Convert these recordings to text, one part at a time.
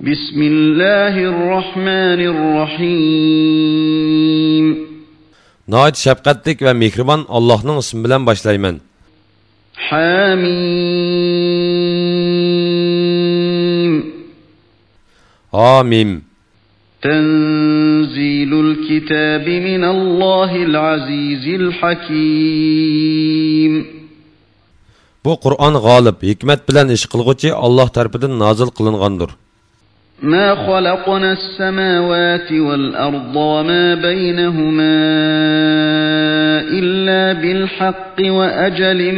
بسم الله الرحمن الرحيم Nəhayət şəfqətlik və mehriban Allah'ın ismi bilan başlayman. حاميم Hamim. تنزيل الكتاب من الله العزيز الحكيم Bu Qur'on g'olib, hikmat bilan ish qilguvchi Alloh tarafidan nozil qilingandir. ما خلقنا السماوات والأرض وما بينهما إلا بالحق وأجل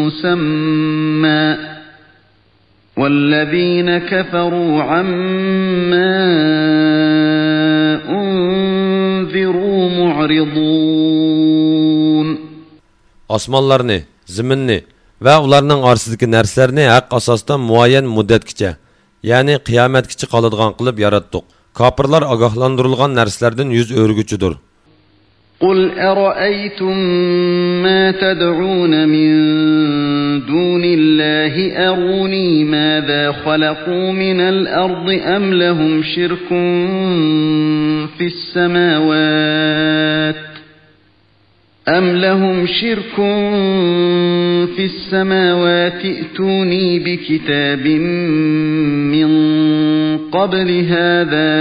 مسمى والذين كفروا عما أنذروا معرضون أسمان الله زمني ve onların arsızdaki derslerini hak asasdan muayen müddet geçe. Ya'ni qiyomatgacha qoladigan qilib yaratdik. Kofirlar ogohlantirilgan narsalardan yuz o'rguchidir. قل أرأيتم ما تدعون من دون الله أروني ماذا خلقوا من الأرض أم لهم شرك في السماوات أم لهم شرك في السماوات ائتوني بكتاب من قبل هذا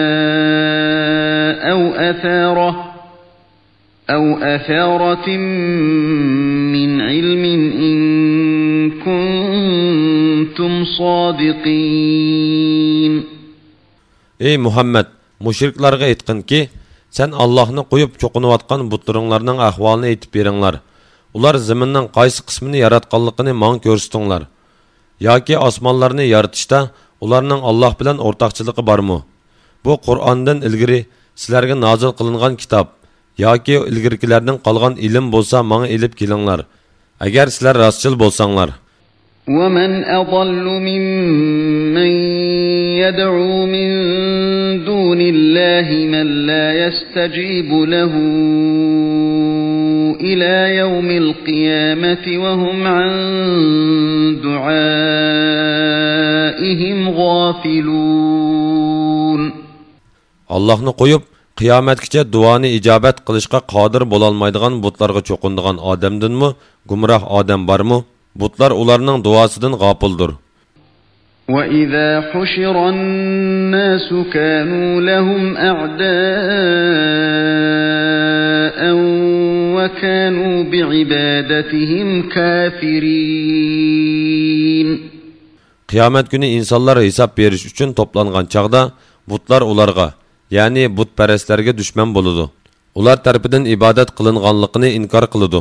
أو أثاره أو أثارة من علم إن كنتم صادقين Ey Muhammad, mushriklarga aytqinki, sen Allohni qo'yib cho'qinayotgan butlaringlarning ahvolini aytib beringlar. Ular zaminning qaysi qismini yaratganligini menga ko'rsatinglar. yoki osmonlarni yaratishda ularning Alloh bilan o'rtoqchiligi bormi? Bu Qur'ondan ilgari sizlarga nozil qilingan kitob yoki ilgirkilarning qolgan ilm bo'lsa menga ilib kelinglar. Agar sizlar rostchil bo'lsanglar, ومن أضل ممن يدعو من دون الله من لا يستجيب له إلى يوم القيامة وهم عن دعائهم غافلون Allohni qo'yib qiyomatgacha duoni ijobat qilishga qodir bo'lolmaydigan butlarga cho'qindigan odamdinmi gumroh odam bormi butlar ularning duosidan g'ofildir وإذا حشر الناس كانوا لهم أعداء وكانوا بعبادتهم كافرين qiyomat kuni insonlar hisob berish uchun to'plangan chog'da butlar ularga ya'ni butparastlarga dushman bo'ladi ular tarafidan ibodat qilinganligini inkor qiladi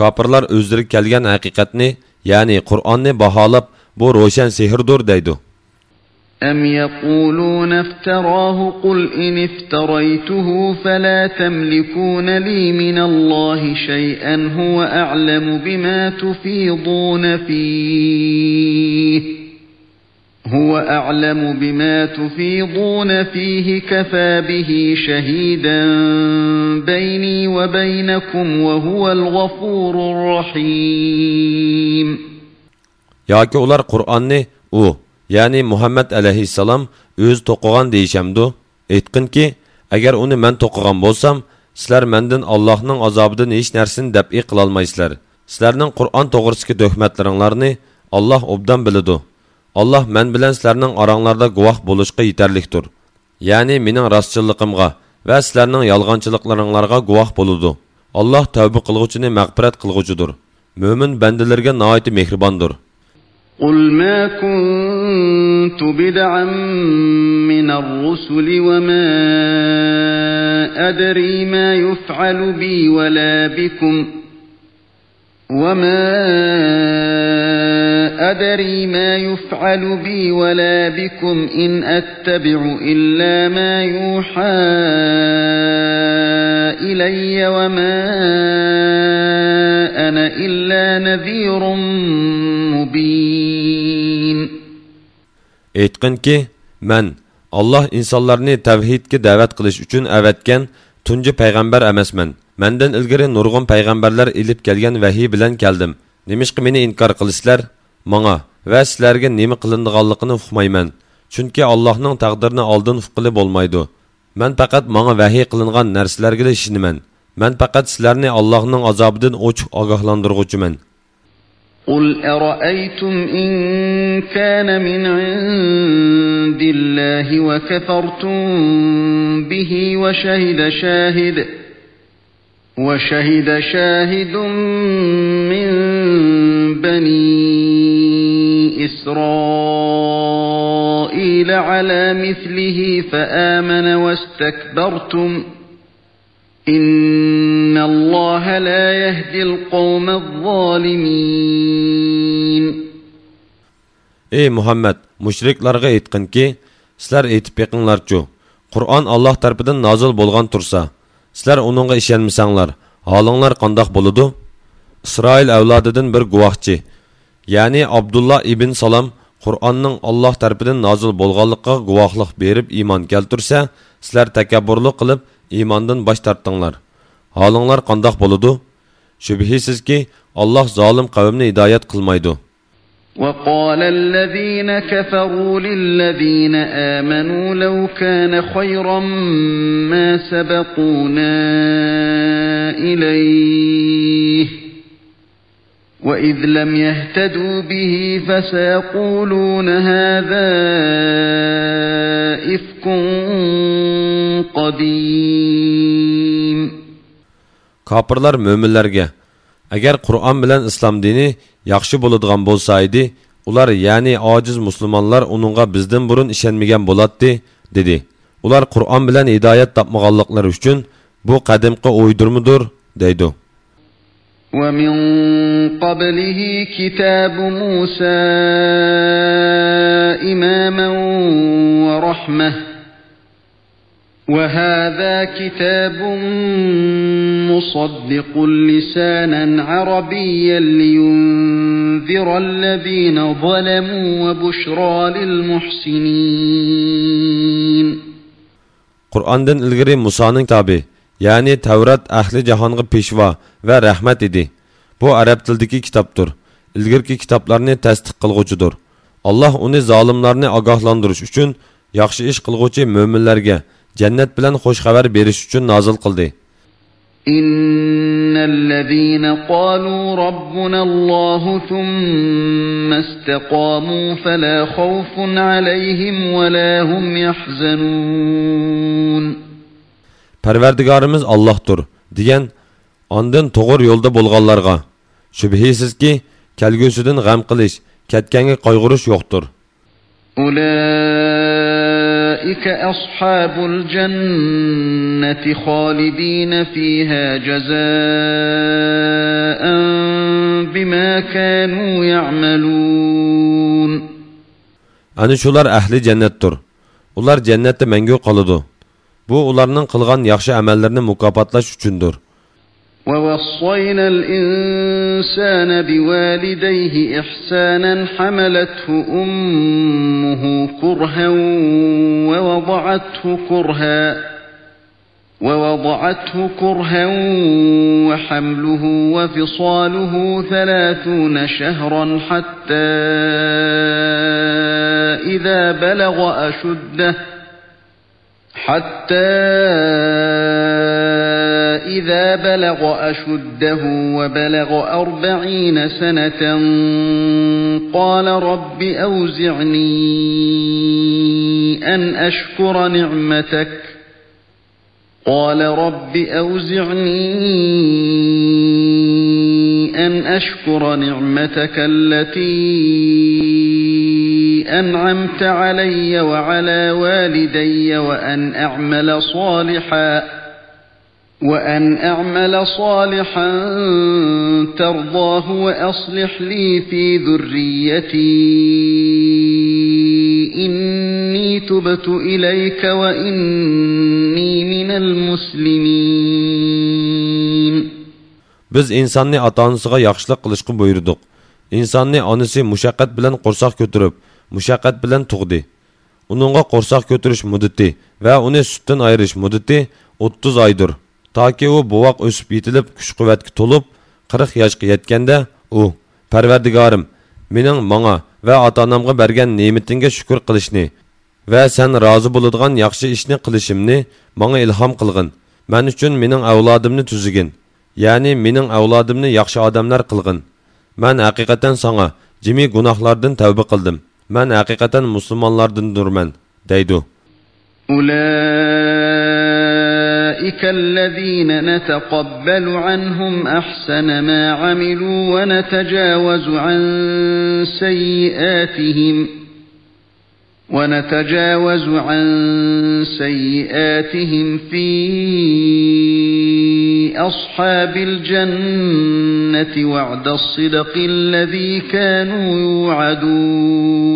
kofirlar o'zlari kelgan haqiqatni ya'ni qur'onni baholab bu ro'shan sehrdir deydi أم يقولون افتراه؟ قل إن افتريته فلا تملكون لي من الله شيئا هو أعلم بما تفيضون فيه. هو أعلم بما تفيضون فيه كفى به شهيدا. بيني وبينكم وهو الغفور الرحيم yoki ular qur'onni u ya'ni muhammad alayhissalom o'zi to'qigan deyishamdu aytqinki agar uni man to'qigan bo'lsam sizlar mandan allohning azobidan hech narsani dabi qilolmaysizlar sizlarning qur'on to'g'risidagi tuhmatlaringlarni olloh obdan biladi olloh man bilan sizlarning oranglarda guvoh bo'lishga yetarlikdir ya'ni mening rostchilligimga va sizlarning yolg'onchiliklaringlarga guvoh bo'ladi alloh tavba qilg'uvchini mag'firat qilg'uchidir mo'min bandalarga nihoyat mehribondir قل ما كنت بدعا من الرسل وما أدري ما يفعل بي ولا بكم وما أدري ما يفعل بي ولا بكم إن أتبع إلا ما يوحى إلي وما أنا إلا نذير مبين aytqinki man alloh insonlarni tavhidga da'vat qilish uchun avatgan tunji payg'ambar emasman mandan ilgari nurg'un payg'ambarlar ilib kelgan vahiy bilan keldim nimishqa meni inkor qilisizlar Manga va sizlarga nima qilindiganligini uqmayman chunki allohning taqdirini oldin uqqili bo'lmaydi man faqat manga vahiy qilingan narsalarga ishinaman man faqat sizlarni allohning azobidan ochiq ogohlantirg'uchiman قل أرأيتم إن كان من عند الله وكفرتم به وشهد شاهد وشهد شاهد من بني إسرائيل على مثله فآمن واستكبرتم إن الله لا يهدي القوم الظالمين ey muhammad mushriklarga aytqinki sizlar aytib beqinglarchu qur'on alloh tarafidan nozil bo'lgan tursa sizlar uningga ishonmasanglar holinglar qandoq bo'ludi isroil avlodidan bir guvohchi ya'ni abdulloh ibn salom qur'onning alloh tarafidan nozil bo'lganligiga guvohlik berib iymon keltursa sizlar takabburlik qilib iymondan bosh tortinglar holinglar qandoq bo'ludi shubhisizki alloh zolim qavmni hidoyat qilmaydi وقال الذين كفروا للذين آمنوا لو كان خيرا ما سبقونا إليه وإذ لم يهتدوا به فسيقولون هذا إفك قديم Kapırlar möminlərə Əgər Qur'an bilən İslam dini yaxşı boladigan bolsa idi, ular yəni aciz müsəlmanlar onunğa bizdən burun işənməyən bolatdı, dedi. Ular Qur'an bilən hidayət tapmağanlıqları üçün bu qədimki uydurmudur, deydi. ومن قبله كتاب موسى إماما ورحمة. وهذا كتاب مصدق لسانا عربيا لينذر الذين ظلموا وبشرى للمحسنين. Qur'ondan ilgari Musoning tabi, ya'ni Tavrat ahli jahonga peshvo va rahmat edi. Bu arab tilidagi kitobdir. Ilgirki kitoblarni tasdiq qilg'uchidir. Alloh uni zolimlarni ogohlantirish uchun yaxshi ish qilg'uvchi mo'minlarga jannat bilan xush xabar berish uchun nozil qildi. إن الذين قالوا ربنا الله ثم استقاموا فلا خوف عليهم ولا هم يحزنون Parvardigorimiz Allohdir degan ondan to'g'ri yo'lda bo'lganlarga shubhisizki kelgusidan g'am qilish, ketganga qayg'urish yo'qdir. أولئك أصحاب الجنة خالدين فيها جزاء بما كانوا يعملون Ani shular ahli jannatdir. Ular jannatda mangu qoladi. Bu ularning qilgan yaxshi amallarini mukofotlash uchundir. ووصينا الإنسان بوالديه إحسانا حملته أمه كرها ووضعته كرها ووضعته كرها وحمله وفصاله ثلاثون شهرا حتى إذا بلغ أشده حتى إذا بلغ أشده وبلغ أربعين سنة قال رب أوزعني أن أشكر نعمتك. قال رب أوزعني أن أشكر نعمتك التي أنعمت علي وعلى والدي وأن أعمل صالحاً وأن أعمل صالحا ترضاه وأصلح لي في ذريتي إني تبت إليك وإني من المسلمين Biz insonni ota-onasiga yaxshilik qilishga buyurdik. Insonni onasi mushaqqat bilan qo'rsoq ko'tarib, mushaqqat bilan tug'di. Uningga qo'rsoq ko'tarish muddati va uni sutdan ayirish muddati 30 oydir. Toki u buvoq o'sib yetilib, kuch-quvvatga to'lib, 40 yoshga yetganda u Parvardigorim, mening menga va ota-onamga bergan ne'matingga shukr qilishni va sen rozi bo'ladigan yaxshi ishni qilishimni menga ilhom qilgin. Men uchun mening avlodimni tuzigin. ya'ni mening avlodimni yaxshi odamlar qilg'in man haqiqatan sanga jimi gunohlardan tavba qildim man haqiqatan musulmonlardindurman deydi أولئك الذين نتقبل عنهم أحسن ما عملوا ونتجاوز عن سيئاتهم ونتجاوز عن سيئاتهم في أصحاب الجنة وعد الصدق الذي كانوا يوعدون.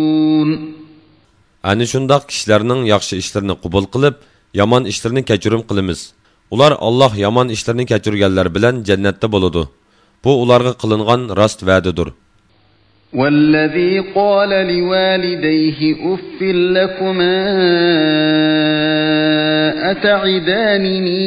Ani şundaq kişilərinin yaxşı işlərini qubul qılıb, yaman işlərini keçirim qılımız. Ular Allah yaman işlərini keçirgənlər bilən cənnətdə boludu. Bu ularga qılınğan rast vədidir. والذي قال لوالديه أف لكما أتعدانني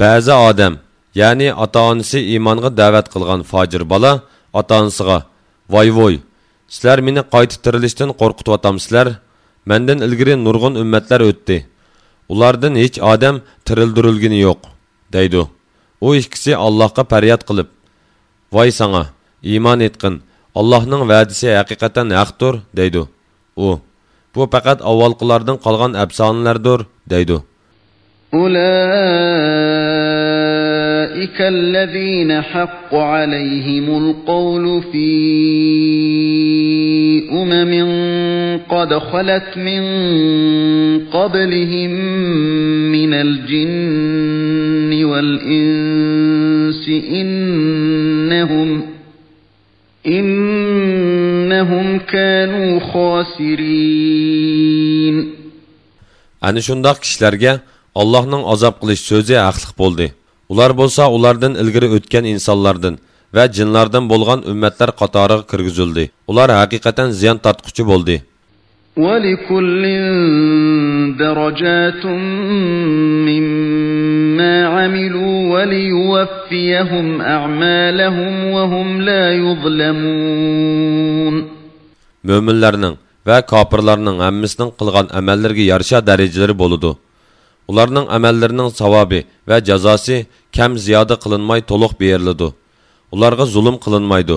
ba'zi odam ya'ni ota onasi iymonga da'vat qilgan fojir bola ota onasiga voy voy sizlar meni qayta tirilishdan qo'rqityapsizlar mandan ilgari nurg'un ummatlar o'tdi ulardan hech odam tirildirilgani yo'q deydi u ikkisi allohga faryod qilib voy sanga iymon etqin allohning va'disi haqiqatan haqdir deydi u bu faqat avvalqilardan qolgan afsonalardir deydi أولئك الذين حق عليهم القول في أمم قد خلت من قبلهم من الجن والإنس إنهم innahum kanu khasirin. Ani şundaq kişilərə Allahның azob qilish сөзі haqliq boldi. Ular bolsa ulardan ilgari o'tgan insonlardan va jinlardan bo'lgan ummatlar qatoriga kirgizildi. Ular haqiqatan ziyon tortquchi bo'ldi. ولكل درجات مما عملوا وليوفيهم أعمالهم وهم لا يظلمون Möminlərinin və kafirlərinin həmməsinin qılğan əməllərə yarışa dərəcələri boludu. Ularning əməllərinin savabı və cəzası kəm ziyadə qılınmay toluq berilidi. Ularga zulm qılınmaydı.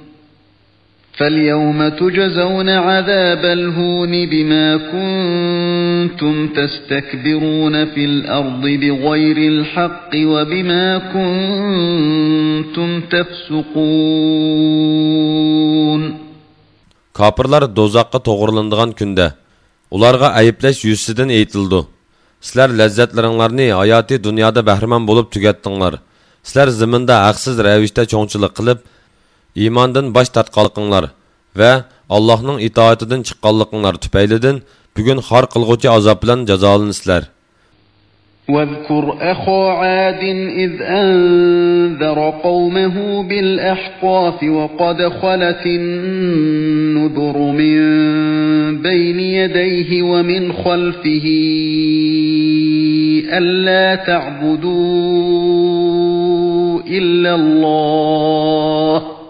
فاليوم تجزون عذاب الهون بما كنتم تستكبرون في الأرض بغير الحق وبما كنتم تفسقون Kapırlar dozaqqa toğırlandığan gündə ularga ayıplaş yüzsüdən eğitildi. Sizlər ləzzətlərinlərni hayati dünyada bəhrəman olub tügətdinglar. Sizlər zimində haqsız rəvişdə çoğunçılıq qılıb iymondan bosh tortqanliqinglar va allohning itoatidan chiqqanliqinglar tufaylidan bugun xor qilg'uvchi azob bilan jazolansizlar واذكر أخا عاد إذ أنذر قومه بالأحقاف وقد خلت النذر من بين يديه ومن خلفه ألا تعبدوا إلا الله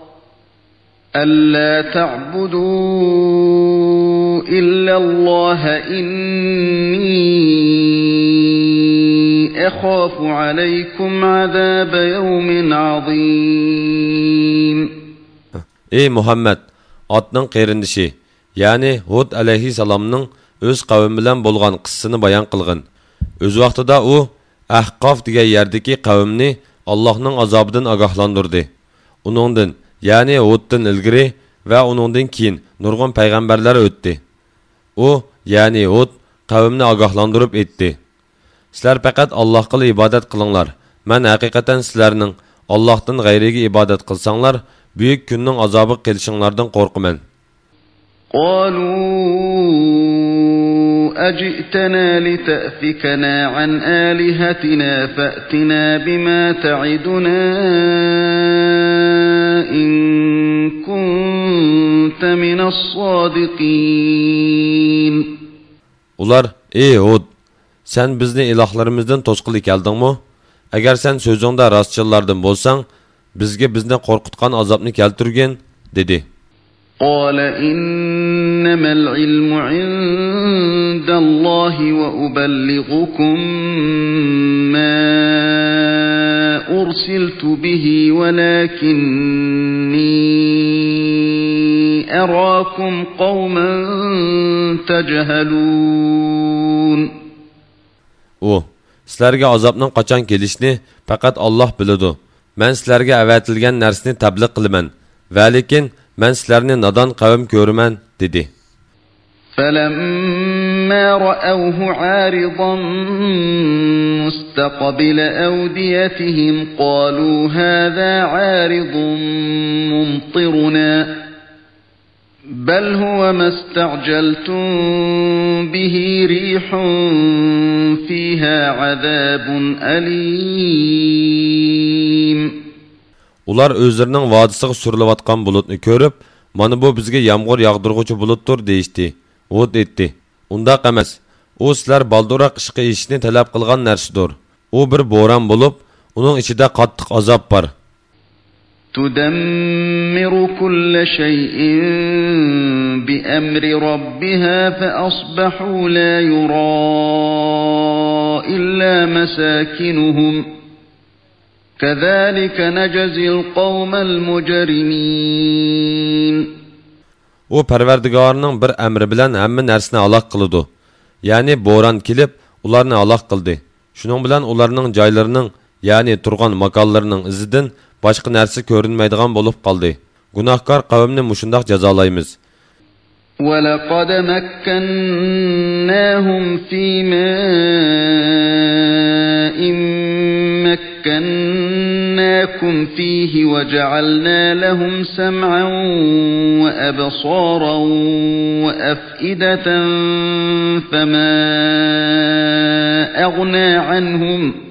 ألا تعبدوا إلا الله إني أخاف عليكم عذاب يوم عظيم Ey Muhammed, atның qeyrindishi, ya'ni Hud alayhissalomning o'z qavmi bilan bo'lgan qissasini bayon qilgin. O'z vaqtida u Ahqof degan yerdagi qavmni Allohning azobidan ogohlantirdi. Uningdan, ya'ni Huddan ilgari va uningdan keyin nurg'un payg'ambarlar o'tdi. U, ya'ni Hud qavmni ogohlantirib etdi. sizlar faqat allohga ibodat qilinglar man haqiqatan sizlarning allohdan g'ayriga ibodat qilsanglar buyuk kunning azobi kelishinglardan qo'rqaman قالوا أجئتنا لتأفكنا عن آلهتنا فأتنا بما تعدنا كنت من الصادقين Ular, ey Hud, sen bizni ilohlarimizdan to'sqili keldingmi agar sen so'zingda rostchillardan bo'lsang bizga bizni qo'rqitgan azobni keltirgin dedi قال إنما العلم عند الله وأبلغكم ما أرسلت به ولكني أراكم قوما تجهلون u sizlarga azobning qachon kelishini faqat Alloh biladi man sizlarga avatilgan narsani tabliq qilaman va lekin man sizlarni nodon qavm ko'raman dedi فلما رأوه عارضا مستقبل أوديتهم قالوا هذا عارض ممطرنا بل هو ما استعجلتم به ريح فيها عذاب أليم ular o'zlarining vodisiga surilayotgan bulutni ko'rib mana bu bizga yomg'ir yog'dirg'uvchi bulutdir deyishdi Hud aytdi undoq emas u sizlar balduroq ishqa eshishni talab qilgan narsadir u bir bo'ron bo'lib uning ichida qattiq azob bor تدمر كل شيء بأمر ربها فأصبحوا لا يرى إلا مساكنهم كذلك نجزي القوم المجرمين u parvardigorining bir amri bilan hamma narsani aloq qiladi ya'ni bo'ron kelib ularni aloq qildi shuning bilan ularning joylarining ya'ni turgan makonlarining izidan boshqa narsa ko'rinmaydigan bo'lib qoldi gunohkor qavmni mushundoq jazolaymiz ولقد مكناهم في ماء مكناكم فيه وجعلنا لهم سمعا وأبصارا وأفئدة فما أغنى عنهم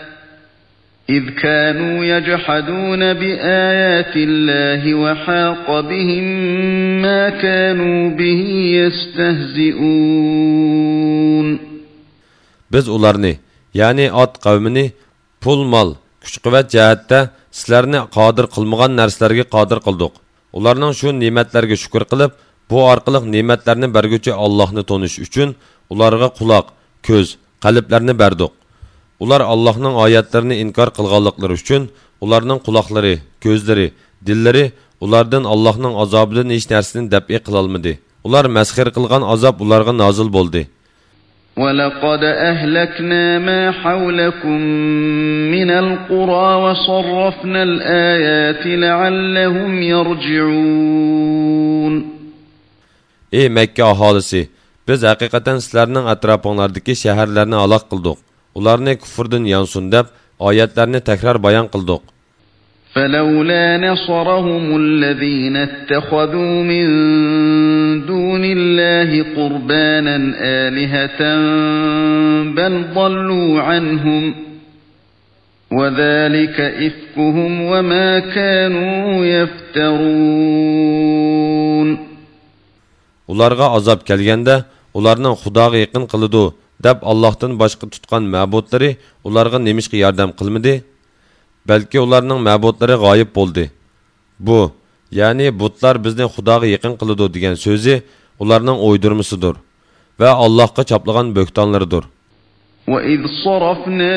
إذ كانوا يجحدون بآيات الله وحاق بهم ما كانوا به يستهزئون biz ularni ya'ni ot qavmini pul mol kuch quvvat jihatda sizlarni qodir qilmagan narsalarga qodir qildik ularning shu ne'matlarga shukur qilib bu orqali ne'matlarni berguvchi allohni tonish uchun ularga quloq ko'z qalblarni berdik ular allohning oyatlarini inkor qilganliklari uchun ularning quloqlari ko'zlari dillari ulardan allohning azobidan hech narsani dabi qilolmadi ular masxir qilgan azob ularga nozil bo'ldi ولقد أهلكنا ما حولكم من القرى وصرفنا الآيات لعلهم يرجعون ey makka aholisi biz haqiqatan sizlarning atrofinglardagi shaharlarni halok qildik Ularni kufrdan yansun deb oyatlarni takror bayon qildik فلولا نصرهم الذين اتخذوا من دون الله قربانا آلهة بل ضلوا عنهم وذلك إفكهم وما كانوا يفترون ularga azob kelganda ularning xudoga yaqin qiladi deb allohdan boshqa tutgan ma'budlari ularga nemishqa yordam qilmadi balki ularning ma'budlari g'oyib bo'ldi bu ya'ni butlar bizni xudoga yaqin qiladi degan so'zi ularning o'ydirmisidir va allohga choplagan bo'ktonlaridir وإذ صرفنا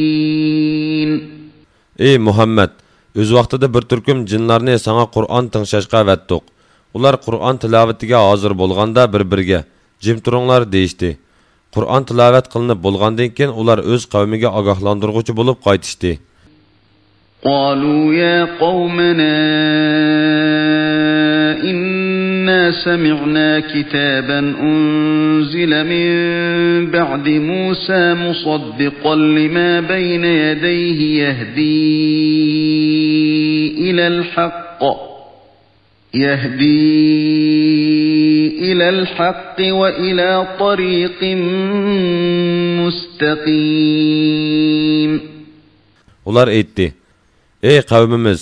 ey muhammad o'z vaqtida bir turkum jinlarni sanga qur'on tingshashga avatdiq ular qur'on tilovatiga hozir bo'lganda bir biriga jim turinglar deyishdi qur'on tilovat qilinib bo'lgandan keyin ular o'z qavmiga ogohlantirg'uvchi bo'lib qaytishdi قالوا يا قومنا إنا سمعنا كتابا أنزل من بعد موسى مصدقا لما بين يديه يهدي إلى الحق يهدي إلى الحق وإلى طريق مستقيم. Ular aytdi ey qavmimiz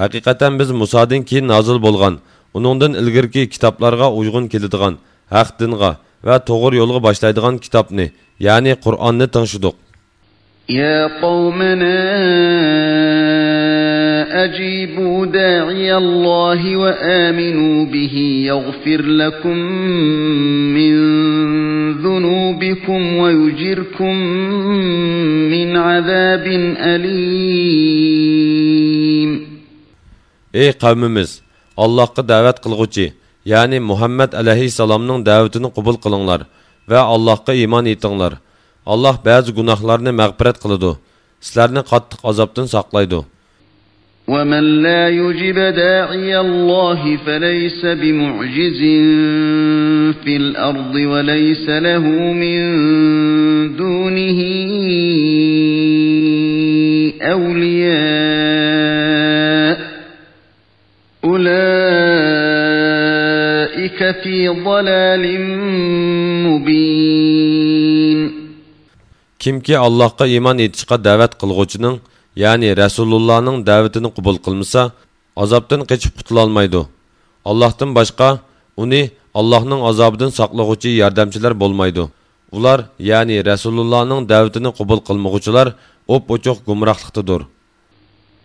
haqiqatan biz musodan keyin nozil bo'lgan Uningdan ilgirki kitoblarga uyg'un keladigan haq dinga va to'g'ri yo'lga boshlaydigan kitobni, ya'ni Qur'onni tingshidik. Ya qavmana ajibu da'iyallohi va aminu bihi yaghfir lakum min dhunubikum va yujirkum min azabin alim. Ey qavmimiz, allohga da'vat qilg'uchi ya'ni muhammad alayhissalomning da'vatini qabul qilinglar va allohga iymon etinglar alloh ba'zi gunohlarni mag'firat qiladi sizlarni qattiq azobdan saqlaydi ومن لا يجب داعي الله فليس بمعجز في الأرض وليس له من دونه ulaika fi dalalin Kimki Allohga iymon etishga da'vat qilguvchining, ya'ni Rasulullohning da'vatini qabul qilmasa, azobdan qochib qutula olmaydi. Allohdan boshqa uni Allohning azobidan saqlaguvchi yordamchilar bo'lmaydi. Ular, ya'ni Rasulullohning da'vatini qabul qilmaguvchilar o'p-o'choq gumrohlikdadir.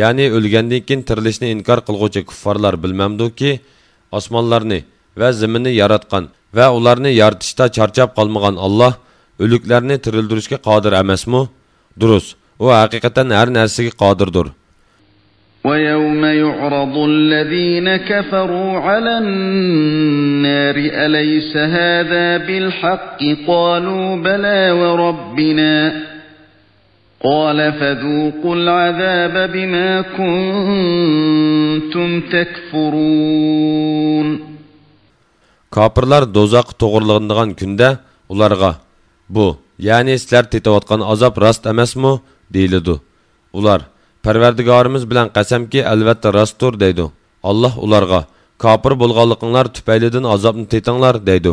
ya'ni o'lgandan keyin tirilishni inkor qilg'uvchi kuffarlar bilmamduki osmonlarni va zaminni yaratgan va ularni yaratishda charchab qolmagan olloh o'liklarni tirildirishga qodir emasmi durust u haqiqatan har narsaga qodirdir ويوم يعرض الذين كفروا على النار أليس هذا بالحق قالوا بلى وربنا قال فذوقوا العذاب بما كنتم تكفرون Kapırlar dozaq to'g'irlanadigan kunda ularga bu ya'ni sizlar tetayotgan azob rost emasmi deyiladi ular parvardigorimiz bilan qasamki albatta rostdir deydi alloh ularga kofir bo'lganliginglar tufaylidan azobni tetinglar deydi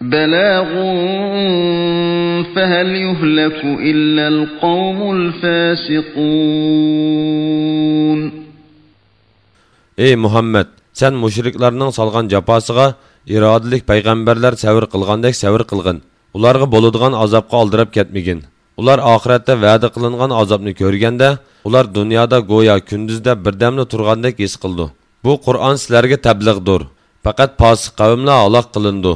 بلاغ فهل يهلك إلا القوم الفاسقون ey muhammad sen mushriklarning solgan jafosiga irodalik payg'ambarlar savr qilgandek savr qilgin ularga bo'ladigan azobga oldirab ketmagin ular oxiratda va'da qilingan azobni ko'rganda ular dunyoda go'yo kunduzda birdamli turgandek his qildi bu qur'on sizlarga tablig'dir faqat posiq qavmlar halok qilindi